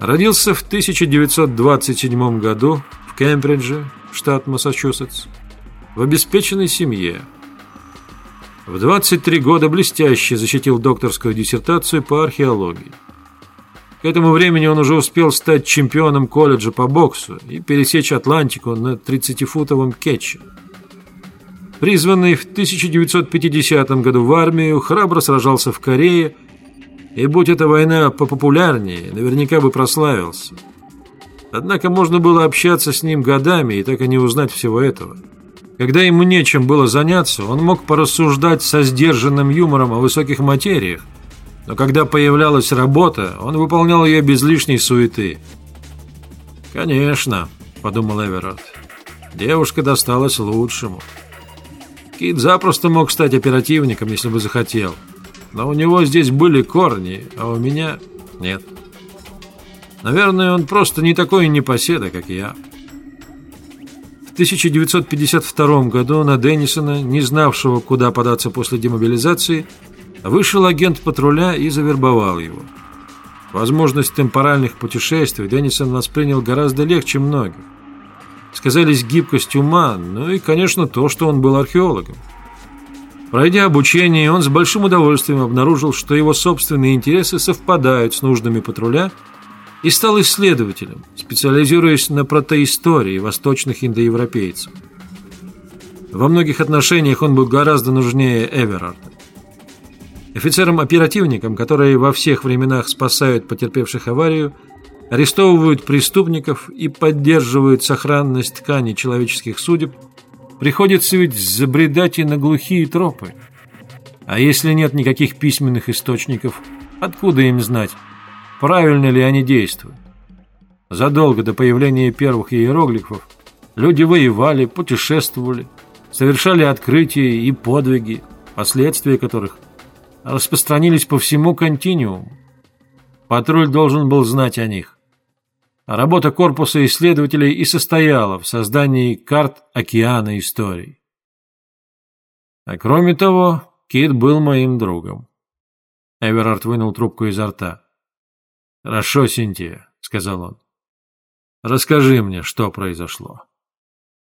Родился в 1927 году в Кембридже, штат Массачусетс, в обеспеченной семье. В 23 года блестяще защитил докторскую диссертацию по археологии. К этому времени он уже успел стать чемпионом колледжа по боксу и пересечь Атлантику на 30-футовом кетче. Призванный в 1950 году в армию, храбро сражался в Корее, и будь эта война попопулярнее, наверняка бы прославился. Однако можно было общаться с ним годами и так и не узнать всего этого. Когда ему нечем было заняться, он мог порассуждать со сдержанным юмором о высоких материях, но когда появлялась работа, он выполнял ее без лишней суеты. «Конечно», — подумал Эверард, — «девушка досталась лучшему». Кит запросто мог стать оперативником, если бы захотел, но у него здесь были корни, а у меня нет. Наверное, он просто не такой непоседа, как я. В 1952 году на Деннисона, не знавшего, куда податься после демобилизации, Вышел агент патруля и завербовал его. Возможность темпоральных путешествий Деннисон воспринял гораздо легче многих. Сказались гибкость ума, ну и, конечно, то, что он был археологом. Пройдя обучение, он с большим удовольствием обнаружил, что его собственные интересы совпадают с нуждами патруля и стал исследователем, специализируясь на протоистории восточных индоевропейцев. Во многих отношениях он был гораздо нужнее Эверарда. Офицерам-оперативникам, которые во всех временах спасают потерпевших аварию, арестовывают преступников и поддерживают сохранность тканей человеческих судеб, приходится ведь забредать и на глухие тропы. А если нет никаких письменных источников, откуда им знать, правильно ли они действуют? Задолго до появления первых иероглифов люди воевали, путешествовали, совершали открытия и подвиги, последствия которых – распространились по всему континууму. Патруль должен был знать о них. Работа корпуса исследователей и состояла в создании карт океана историй. А кроме того, Кит был моим другом. Эверард вынул трубку изо рта. «Хорошо, Синтия», — сказал он. «Расскажи мне, что произошло».